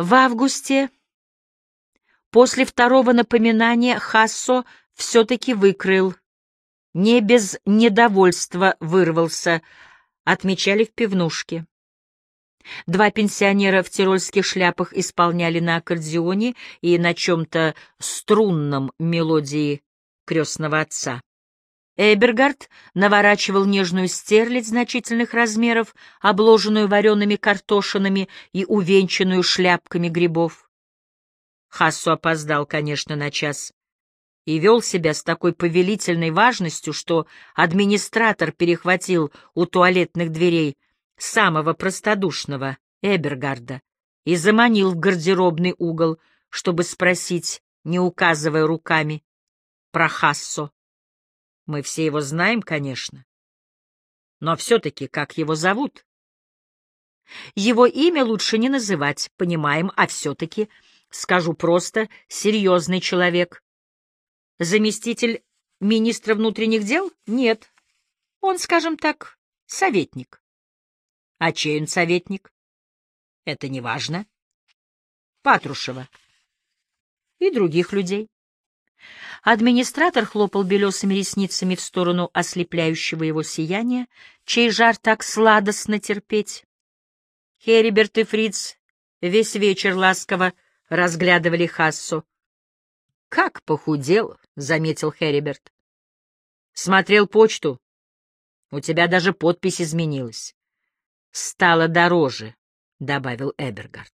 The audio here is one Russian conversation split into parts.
В августе, после второго напоминания, Хассо все-таки выкрыл. Не без недовольства вырвался, отмечали в пивнушке. Два пенсионера в тирольских шляпах исполняли на аккордеоне и на чем-то струнном мелодии крестного отца. Эбергард наворачивал нежную стерлядь значительных размеров, обложенную вареными картошинами и увенчанную шляпками грибов. Хассу опоздал, конечно, на час и вел себя с такой повелительной важностью, что администратор перехватил у туалетных дверей самого простодушного Эбергарда и заманил в гардеробный угол, чтобы спросить, не указывая руками, про Хассо. Мы все его знаем, конечно. Но все-таки как его зовут? Его имя лучше не называть, понимаем, а все-таки, скажу просто, серьезный человек. Заместитель министра внутренних дел? Нет. Он, скажем так, советник. А чей он советник? Это не важно. Патрушева. И других людей. Администратор хлопал белесыми ресницами в сторону ослепляющего его сияния, чей жар так сладостно терпеть. Хериберт и Фриц весь вечер ласково разглядывали Хассу. — Как похудел, — заметил Хериберт. — Смотрел почту. У тебя даже подпись изменилась. — Стало дороже, — добавил Эбергард.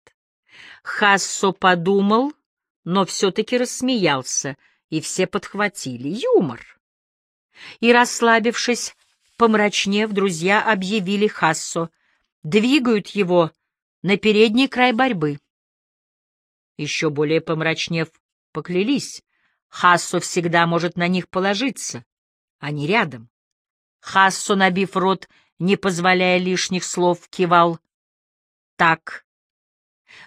Хассо подумал, но все-таки рассмеялся — и все подхватили. Юмор. И, расслабившись, помрачнев, друзья объявили Хассо, двигают его на передний край борьбы. Еще более помрачнев, поклялись, Хассо всегда может на них положиться, они рядом. Хассо, набив рот, не позволяя лишних слов, кивал. Так.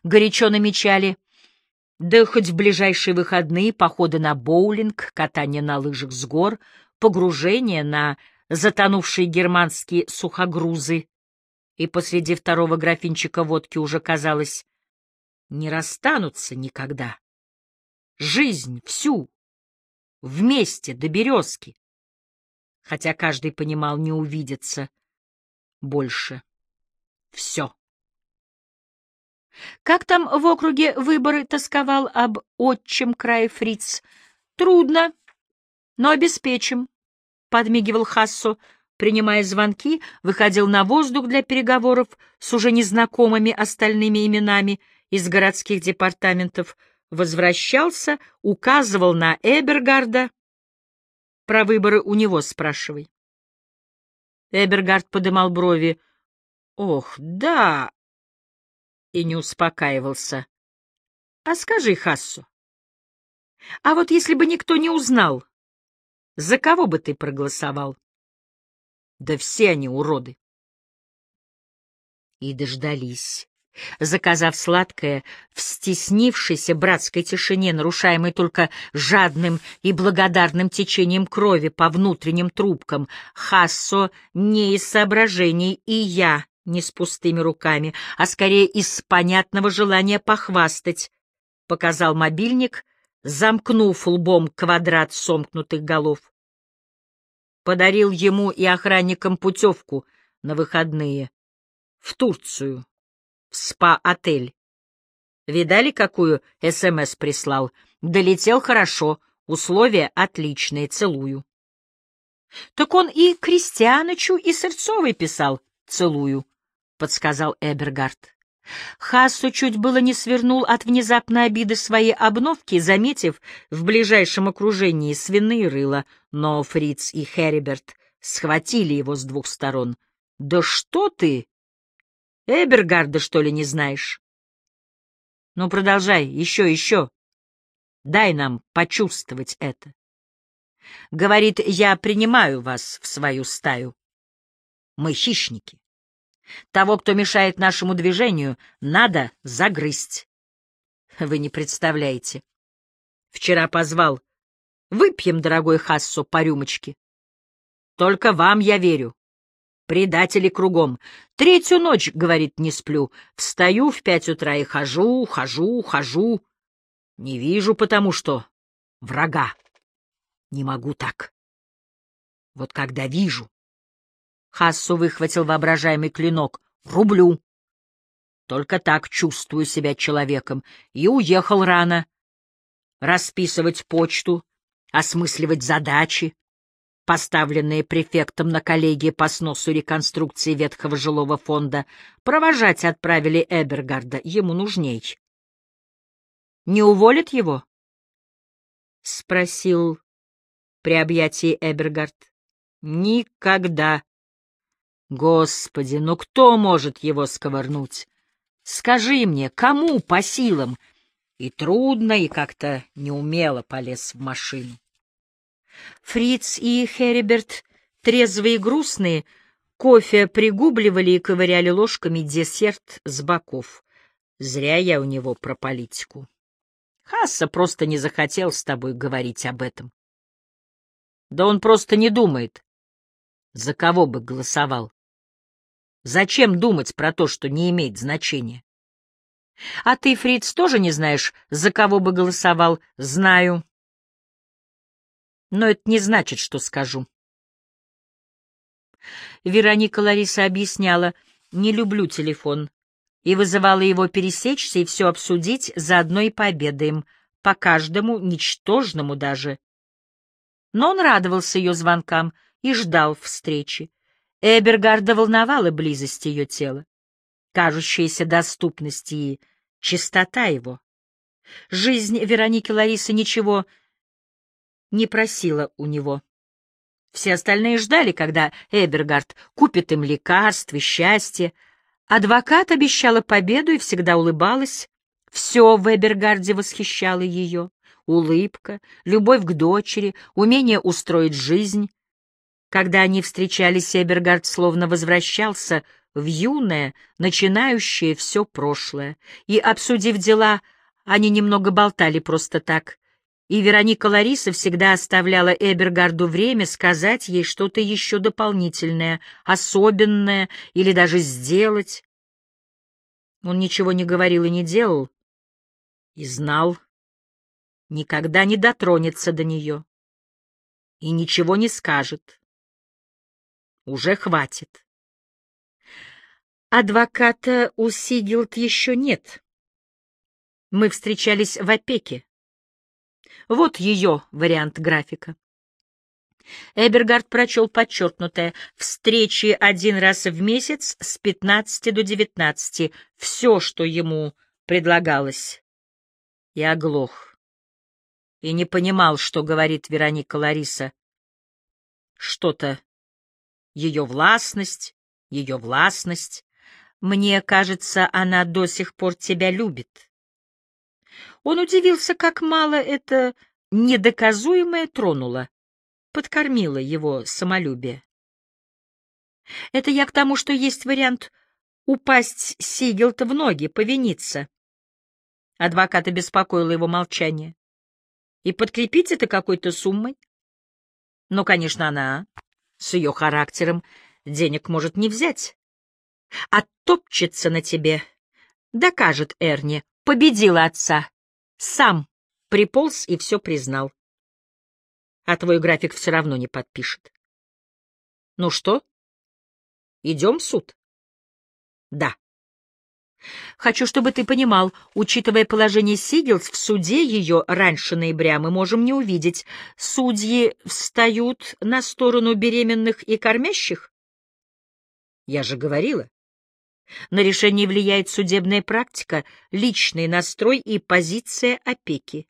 Горячо намечали — да хоть в ближайшие выходные походы на боулинг, катание на лыжах с гор, погружение на затонувшие германские сухогрузы. И посреди второго графинчика водки уже казалось, не расстанутся никогда. Жизнь всю, вместе до березки. Хотя каждый понимал, не увидится больше. Все. Как там в округе выборы тосковал об отчим крае фриц? Трудно, но обеспечим, — подмигивал Хассо, принимая звонки, выходил на воздух для переговоров с уже незнакомыми остальными именами из городских департаментов, возвращался, указывал на Эбергарда. Про выборы у него спрашивай. Эбергард подымал брови. «Ох, да, и не успокаивался. — А скажи, Хассу, а вот если бы никто не узнал, за кого бы ты проголосовал? Да все они уроды. И дождались. Заказав сладкое, в стеснившейся братской тишине, нарушаемой только жадным и благодарным течением крови по внутренним трубкам, Хассо не из соображений и я не с пустыми руками, а скорее из понятного желания похвастать, — показал мобильник, замкнув лбом квадрат сомкнутых голов. Подарил ему и охранникам путевку на выходные в Турцию, в спа-отель. Видали, какую СМС прислал? Долетел хорошо, условия отличные, целую. Так он и Крестьянычу, и Сырцовой писал «целую» подсказал Эбергард. Хассу чуть было не свернул от внезапной обиды своей обновки, заметив в ближайшем окружении свиные рыла, но Фриц и Хериберт схватили его с двух сторон. — Да что ты? Эбергарда, что ли, не знаешь? — Ну, продолжай, еще, еще. Дай нам почувствовать это. Говорит, я принимаю вас в свою стаю. Мы хищники. Того, кто мешает нашему движению, надо загрызть. Вы не представляете. Вчера позвал. Выпьем, дорогой Хассо, по рюмочке. Только вам я верю. Предатели кругом. Третью ночь, говорит, не сплю. Встаю в пять утра и хожу, хожу, хожу. Не вижу, потому что врага. Не могу так. Вот когда вижу. Хассу выхватил воображаемый клинок. Рублю. Только так чувствую себя человеком. И уехал рано. Расписывать почту, осмысливать задачи, поставленные префектом на коллегии по сносу реконструкции ветхого жилого фонда, провожать отправили Эбергарда, ему нужней. — Не уволят его? — спросил при объятии Эбергард. — Никогда. Господи, ну кто может его сковырнуть? Скажи мне, кому по силам? И трудно, и как-то неумело полез в машину. Фриц и Хериберт, трезвые и грустные, кофе пригубливали и ковыряли ложками десерт с боков. Зря я у него про политику. Хасса просто не захотел с тобой говорить об этом. Да он просто не думает, за кого бы голосовал. Зачем думать про то, что не имеет значения? А ты, Фриц, тоже не знаешь, за кого бы голосовал? Знаю но это не значит, что скажу. Вероника Лариса объясняла, не люблю телефон, и вызывала его пересечься и все обсудить, заодно и пообедаем, по каждому, ничтожному даже. Но он радовался ее звонкам и ждал встречи. Эбергарда волновала близость ее тела, кажущаяся доступность и чистота его. Жизнь Вероники Ларисы ничего не просила у него. Все остальные ждали, когда Эбергард купит им лекарства счастье. Адвокат обещала победу и всегда улыбалась. Все в Эбергарде восхищало ее. Улыбка, любовь к дочери, умение устроить жизнь. Когда они встречались, Эбергард словно возвращался в юное, начинающее все прошлое. И, обсудив дела, они немного болтали просто так и Вероника Лариса всегда оставляла Эбергарду время сказать ей что-то еще дополнительное, особенное или даже сделать. Он ничего не говорил и не делал, и знал, никогда не дотронется до нее и ничего не скажет. Уже хватит. Адвоката у Сигилд еще нет. Мы встречались в опеке. Вот ее вариант графика. Эбергард прочел подчеркнутое «Встречи один раз в месяц с 15 до 19. Все, что ему предлагалось». И оглох. И не понимал, что говорит Вероника Лариса. Что-то. Ее властность, ее властность. Мне кажется, она до сих пор тебя любит. Он удивился, как мало это недоказуемое тронуло, подкормило его самолюбие. Это я к тому, что есть вариант упасть Сигелта в ноги, повиниться. Адвоката беспокоило его молчание. И подкрепить это какой-то суммой? Но, конечно, она с ее характером денег может не взять. Оттопчется на тебе, докажет Эрни, победила отца. Сам приполз и все признал. А твой график все равно не подпишет. Ну что? Идем в суд? Да. Хочу, чтобы ты понимал, учитывая положение Сигелс, в суде ее раньше ноября мы можем не увидеть. Судьи встают на сторону беременных и кормящих? Я же говорила. На решение влияет судебная практика, личный настрой и позиция опеки.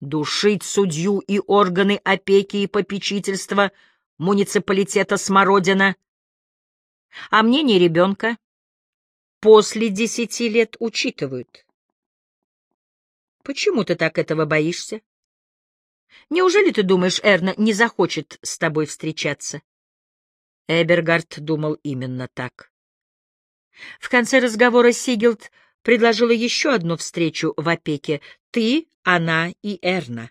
Душить судью и органы опеки и попечительства муниципалитета Смородина. А мнение ребенка после десяти лет учитывают. Почему ты так этого боишься? Неужели ты думаешь, Эрна не захочет с тобой встречаться? Эбергард думал именно так. В конце разговора Сигелд предложила еще одну встречу в опеке. Ты, она и Эрна.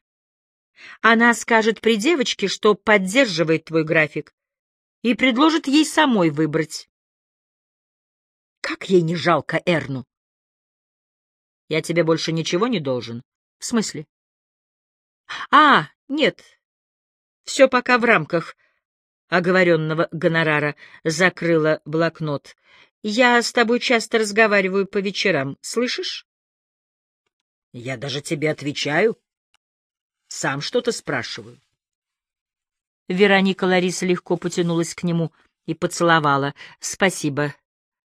Она скажет при девочке, что поддерживает твой график, и предложит ей самой выбрать. Как ей не жалко Эрну? Я тебе больше ничего не должен. В смысле? А, нет. Все пока в рамках оговоренного гонорара. Закрыла блокнот. Я с тобой часто разговариваю по вечерам. Слышишь? Я даже тебе отвечаю. Сам что-то спрашиваю. Вероника Лариса легко потянулась к нему и поцеловала. — Спасибо.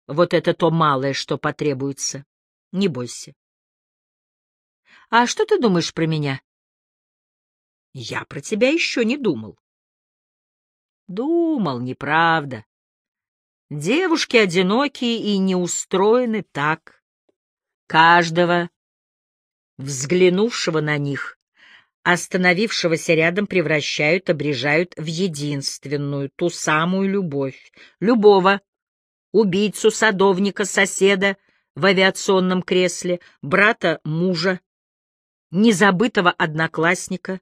Вот это то малое, что потребуется. Не бойся. — А что ты думаешь про меня? — Я про тебя еще не думал. — Думал, неправда. Девушки одинокие и не устроены так. Каждого, взглянувшего на них, остановившегося рядом превращают, обрежают в единственную, ту самую любовь. Любого. Убийцу, садовника, соседа в авиационном кресле, брата мужа, незабытого одноклассника,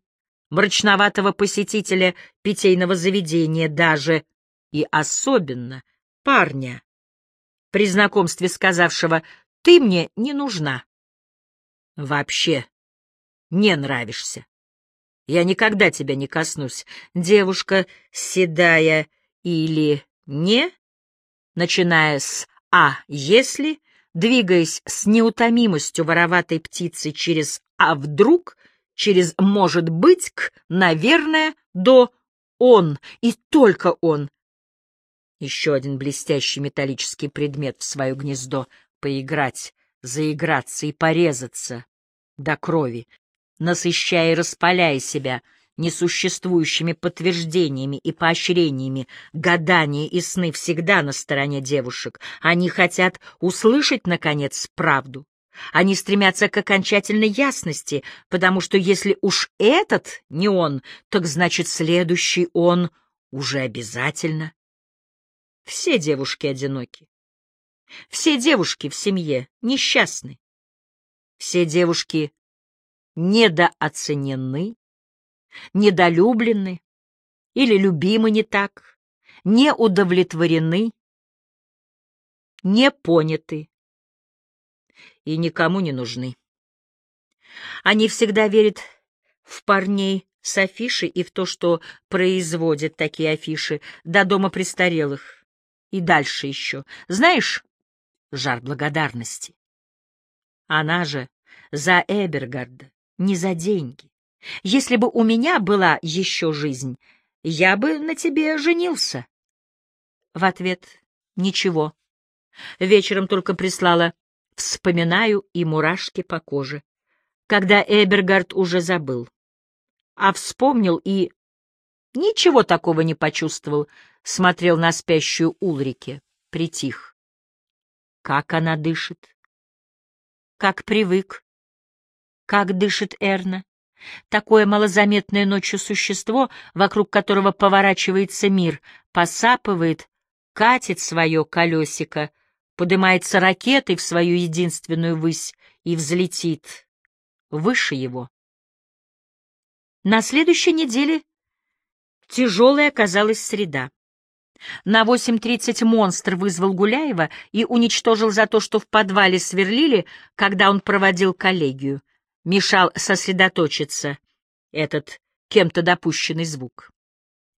мрачноватого посетителя питейного заведения даже и особенно парня, при знакомстве сказавшего «ты мне не нужна». Вообще не нравишься. Я никогда тебя не коснусь. Девушка седая или не, начиная с «а если», двигаясь с неутомимостью вороватой птицы через «а вдруг», через «может быть» к «наверное» до «он» и только «он». Еще один блестящий металлический предмет в свое гнездо — поиграть, заиграться и порезаться до крови, насыщая и распаляя себя несуществующими подтверждениями и поощрениями, гадания и сны всегда на стороне девушек. Они хотят услышать, наконец, правду. Они стремятся к окончательной ясности, потому что если уж этот не он, так значит следующий он уже обязательно. Все девушки одиноки. Все девушки в семье несчастны. Все девушки недооценены, недолюблены или любимы не так, не удовлетворены, не поняты и никому не нужны. Они всегда верят в парней с афиши и в то, что производят такие афиши до дома престарелых и дальше еще. Знаешь, жар благодарности. Она же за Эбергарда не за деньги. Если бы у меня была еще жизнь, я бы на тебе женился. В ответ — ничего. Вечером только прислала «вспоминаю» и мурашки по коже, когда Эбергард уже забыл. А вспомнил и ничего такого не почувствовал, смотрел на спящую Улрике, притих. Как она дышит? Как привык как дышит Эрна. Такое малозаметное ночью существо, вокруг которого поворачивается мир, посапывает, катит свое колесико, поднимается ракетой в свою единственную высь и взлетит выше его. На следующей неделе тяжелой оказалась среда. На 8.30 монстр вызвал Гуляева и уничтожил за то, что в подвале сверлили, когда он проводил коллегию мешал сосредоточиться этот кем-то допущенный звук.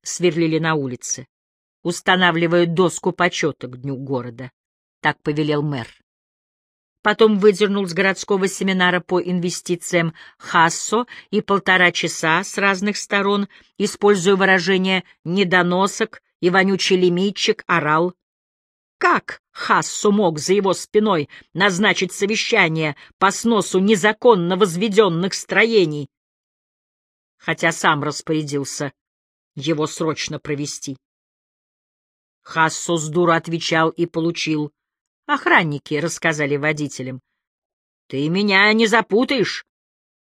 Сверлили на улице, устанавливая доску почета к дню города. Так повелел мэр. Потом выдернул с городского семинара по инвестициям Хассо и полтора часа с разных сторон, используя выражение «недоносок» и «вонючий лимитчик», орал как Хассу мог за его спиной назначить совещание по сносу незаконно возведенных строений? Хотя сам распорядился его срочно провести. Хассу с дура отвечал и получил. Охранники рассказали водителям. — Ты меня не запутаешь.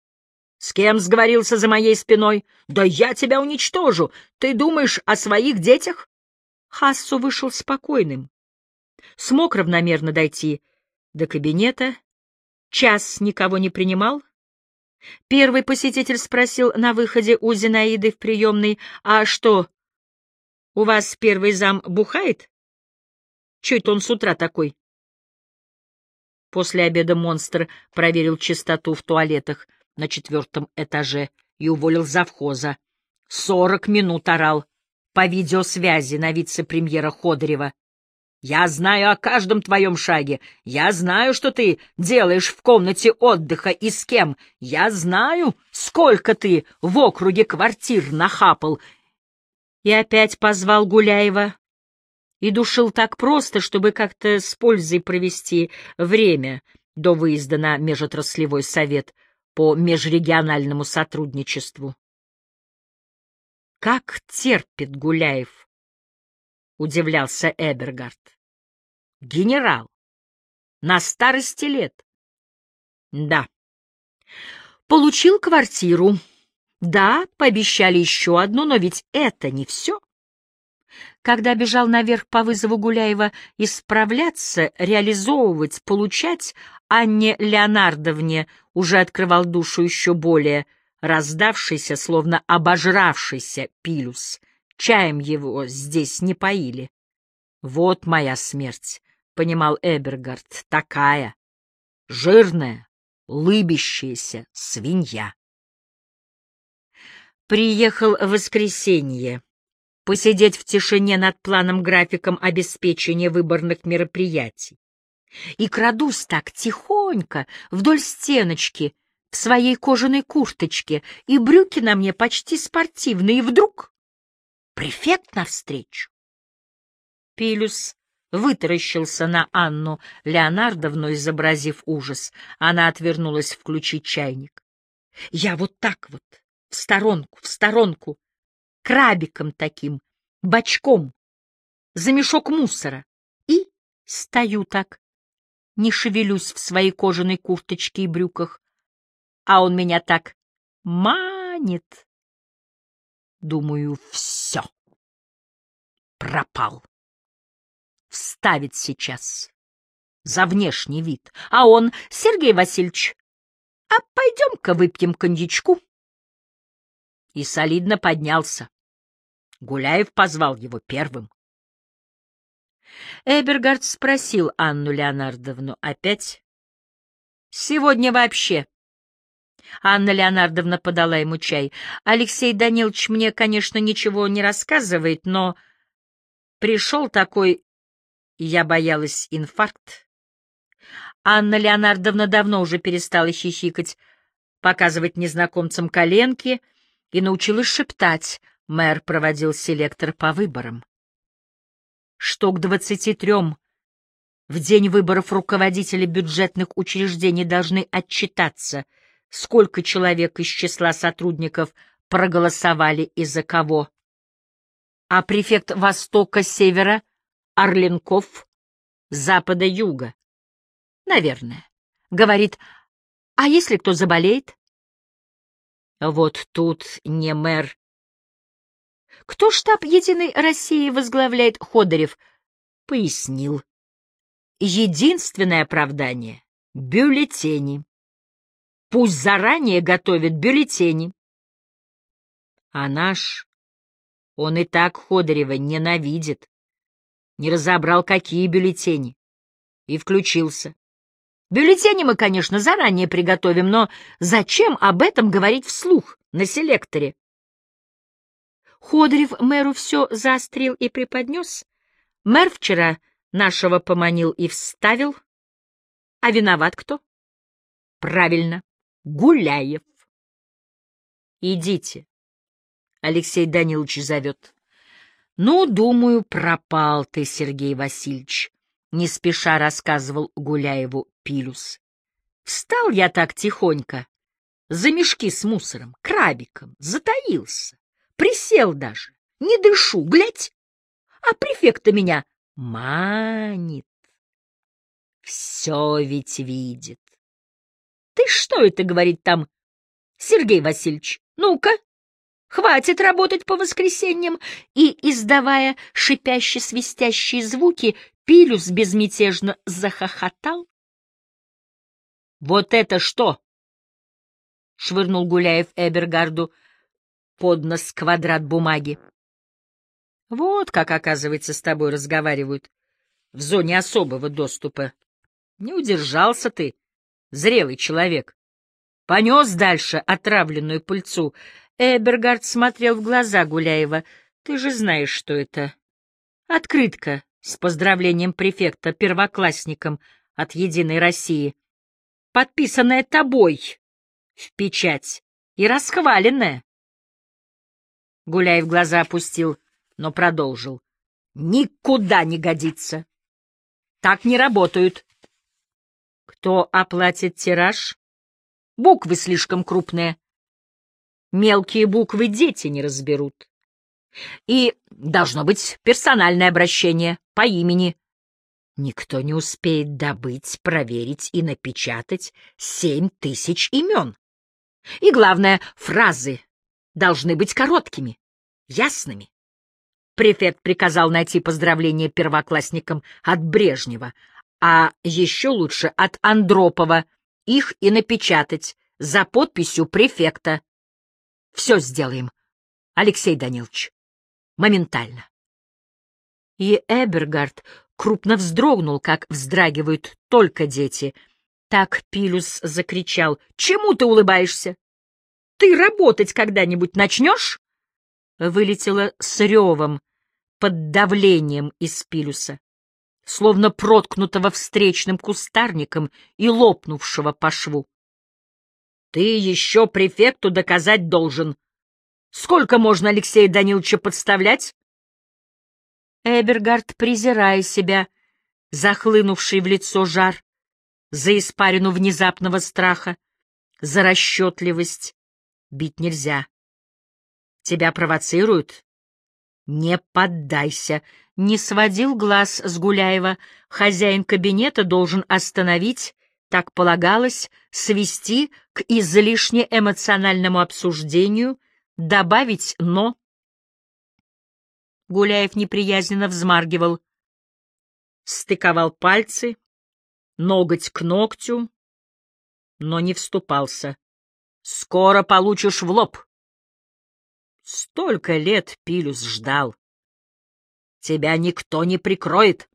— С кем сговорился за моей спиной? Да я тебя уничтожу. Ты думаешь о своих детях? Хассу вышел спокойным смог равномерно дойти до кабинета, час никого не принимал. Первый посетитель спросил на выходе у Зинаиды в приемной, а что, У вас первый зам бухает? Это он с утра такой? После обеда монстр проверил чистоту в туалетах на четвертом этаже и уволил завхоза. Сорок минут орал по видеосвязи на вице-премьера Ходорева. Я знаю о каждом твоем шаге. Я знаю, что ты делаешь в комнате отдыха и с кем. Я знаю, сколько ты в округе квартир нахапал и опять позвал Гуляева и душил так просто, чтобы как-то с пользой провести время до выезда на межотраслевой совет по межрегиональному сотрудничеству. «Как терпит Гуляев?» — удивлялся Эбергард. «Генерал. На старости лет». «Да». «Получил квартиру», да, пообещали еще одну, но ведь это не все. Когда бежал наверх по вызову Гуляева исправляться, реализовывать, получать, Анне Леонардовне уже открывал душу еще более раздавшийся, словно обожравшийся пилюс. Чаем его здесь не поили. Вот моя смерть, — понимал Эбергард, — такая, жирная, лыбящаяся свинья. Приехал в воскресенье. Посидеть в тишине над планом-графиком обеспечения выборных мероприятий. И крадусь так тихонько вдоль стеночки в своей кожаной курточке, и брюки на мне почти спортивные, и вдруг префект навстречу. Пилюс вытаращился на Анну Леонардовну, изобразив ужас. Она отвернулась включить чайник. Я вот так вот в сторонку, в сторонку, крабиком таким, бочком, за мешок мусора. И стою так, не шевелюсь в своей кожаной курточке и брюках, а он меня так манит. Думаю, все. Пропал. Вставит сейчас. За внешний вид. А он, Сергей Васильевич, а пойдем-ка выпьем коньячку и солидно поднялся. Гуляев позвал его первым. Эбергард спросил Анну Леонардовну опять. «Сегодня вообще». Анна Леонардовна подала ему чай. «Алексей Данилович мне, конечно, ничего не рассказывает, но пришел такой, я боялась, инфаркт». Анна Леонардовна давно уже перестала хихикать, показывать незнакомцам коленки — и научилась шептать. Мэр проводил селектор по выборам. Что к двадцати трем в день выборов руководители бюджетных учреждений должны отчитаться, сколько человек из числа сотрудников проголосовали и за кого. А префект Востока-Севера Орленков, Запада-Юга, наверное, говорит, а если кто заболеет? Вот тут не мэр. Кто штаб «Единой России» возглавляет Ходорев? Пояснил. Единственное оправдание — бюллетени. Пусть заранее готовят бюллетени. А наш, он и так Ходорева ненавидит. Не разобрал, какие бюллетени. И включился. Бюллетени мы, конечно, заранее приготовим, но зачем об этом говорить вслух на селекторе? Ходорев мэру все заострил и преподнес. Мэр вчера нашего поманил и вставил. А виноват кто? Правильно, Гуляев. Идите. Алексей Данилович зовет. Ну, думаю, пропал ты, Сергей Васильевич не спеша рассказывал Гуляеву Пилюс. Встал я так тихонько, за мешки с мусором, крабиком, затаился, присел даже, не дышу, глядь, а префекта меня манит. Все ведь видит. Ты что это, говорит там, Сергей Васильевич, ну-ка, Хватит работать по воскресеньям, и, издавая шипяще-свистящие звуки, Пилюс безмятежно захохотал. — Вот это что? — швырнул Гуляев Эбергарду под нос квадрат бумаги. Вот как, оказывается, с тобой разговаривают в зоне особого доступа. Не удержался ты, зрелый человек. Понес дальше отравленную пыльцу. Эбергард смотрел в глаза Гуляева. Ты же знаешь, что это. Открытка с поздравлением префекта первоклассникам от «Единой России», подписанная тобой в печать и расхваленная. Гуляев глаза опустил, но продолжил. Никуда не годится. Так не работают. Кто оплатит тираж? Буквы слишком крупные. Мелкие буквы дети не разберут. И должно быть персональное обращение по имени. Никто не успеет добыть, проверить и напечатать семь тысяч имен. И главное, фразы должны быть короткими, ясными. Префект приказал найти поздравления первоклассникам от Брежнева, а еще лучше от Андропова, их и напечатать за подписью префекта. Все сделаем, Алексей Данилович. Моментально. И Эбергард крупно вздрогнул, как вздрагивают только дети. Так Пилюс закричал. «Чему ты улыбаешься? Ты работать когда-нибудь начнешь?» Вылетело с ревом, под давлением из Пилюса, словно проткнутого встречным кустарником и лопнувшего по шву. «Ты еще префекту доказать должен. Сколько можно Алексея Даниловича подставлять?» Эбергард, презирая себя, захлынувший в лицо жар, за испарину внезапного страха, за расчетливость, бить нельзя. Тебя провоцируют? Не поддайся. Не сводил глаз с Гуляева. Хозяин кабинета должен остановить, так полагалось, свести к излишне эмоциональному обсуждению, добавить «но», Гуляев неприязненно взмаргивал, стыковал пальцы, ноготь к ногтю, но не вступался. «Скоро получишь в лоб!» Столько лет Пилюс ждал. Тебя никто не прикроет.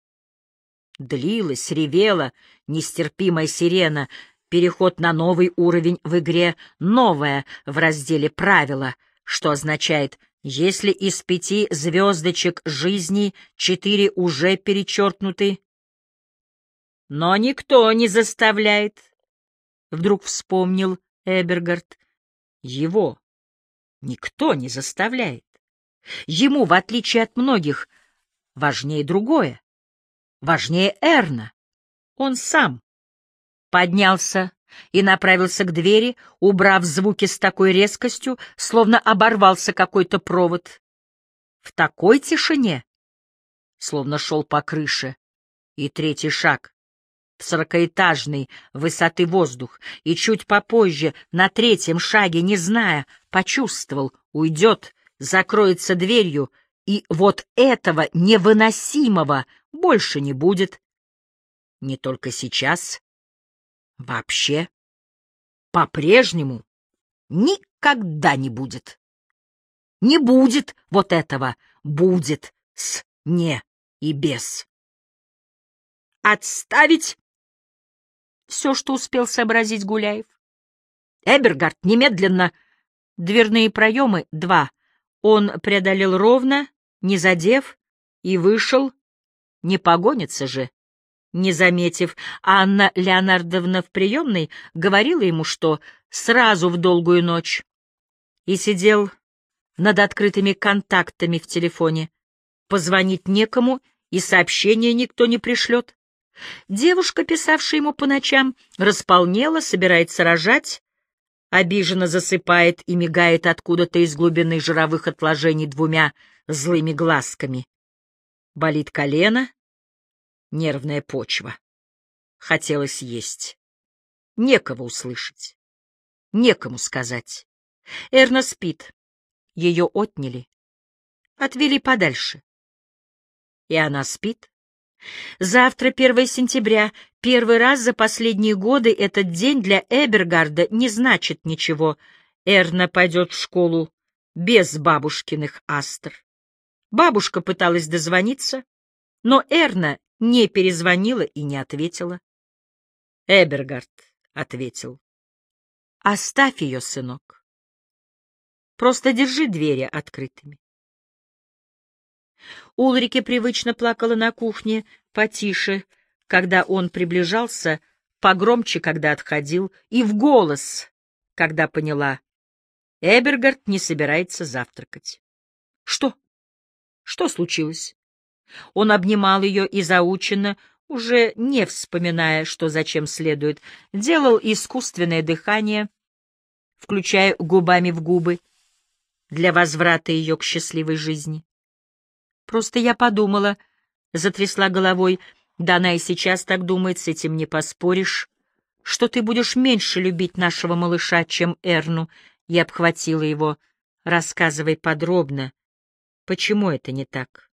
Длилась, ревела нестерпимая сирена, переход на новый уровень в игре, новое в разделе «Правила», что означает если из пяти звездочек жизни четыре уже перечеркнуты, но никто не заставляет, — вдруг вспомнил Эбергард, — его никто не заставляет. Ему, в отличие от многих, важнее другое, важнее Эрна. Он сам поднялся и направился к двери, убрав звуки с такой резкостью, словно оборвался какой-то провод. В такой тишине, словно шел по крыше, и третий шаг в сорокаэтажный высоты воздух, и чуть попозже, на третьем шаге, не зная, почувствовал, уйдет, закроется дверью, и вот этого невыносимого больше не будет. Не только сейчас, Вообще, по-прежнему никогда не будет. Не будет вот этого, будет с не и без. Отставить все, что успел сообразить Гуляев. Эбергард немедленно. Дверные проемы — два. Он преодолел ровно, не задев, и вышел. Не погонится же не заметив, Анна Леонардовна в приемной говорила ему, что сразу в долгую ночь, и сидел над открытыми контактами в телефоне. Позвонить некому, и сообщения никто не пришлет. Девушка, писавшая ему по ночам, располнела, собирается рожать, обиженно засыпает и мигает откуда-то из глубины жировых отложений двумя злыми глазками. Болит колено, нервная почва. Хотелось есть. Некого услышать. Некому сказать. Эрна спит. Ее отняли. Отвели подальше. И она спит. Завтра, 1 сентября, первый раз за последние годы этот день для Эбергарда не значит ничего. Эрна пойдет в школу без бабушкиных астр. Бабушка пыталась дозвониться, но Эрна не перезвонила и не ответила. Эбергард ответил. «Оставь ее, сынок. Просто держи двери открытыми». Улрике привычно плакала на кухне, потише, когда он приближался, погромче, когда отходил, и в голос, когда поняла. Эбергард не собирается завтракать. Что? Что случилось? Он обнимал ее и заученно, уже не вспоминая, что зачем следует, делал искусственное дыхание, включая губами в губы, для возврата ее к счастливой жизни. Просто я подумала, затрясла головой, да она и сейчас так думает, с этим не поспоришь, что ты будешь меньше любить нашего малыша, чем Эрну, и обхватила его, рассказывай подробно, почему это не так.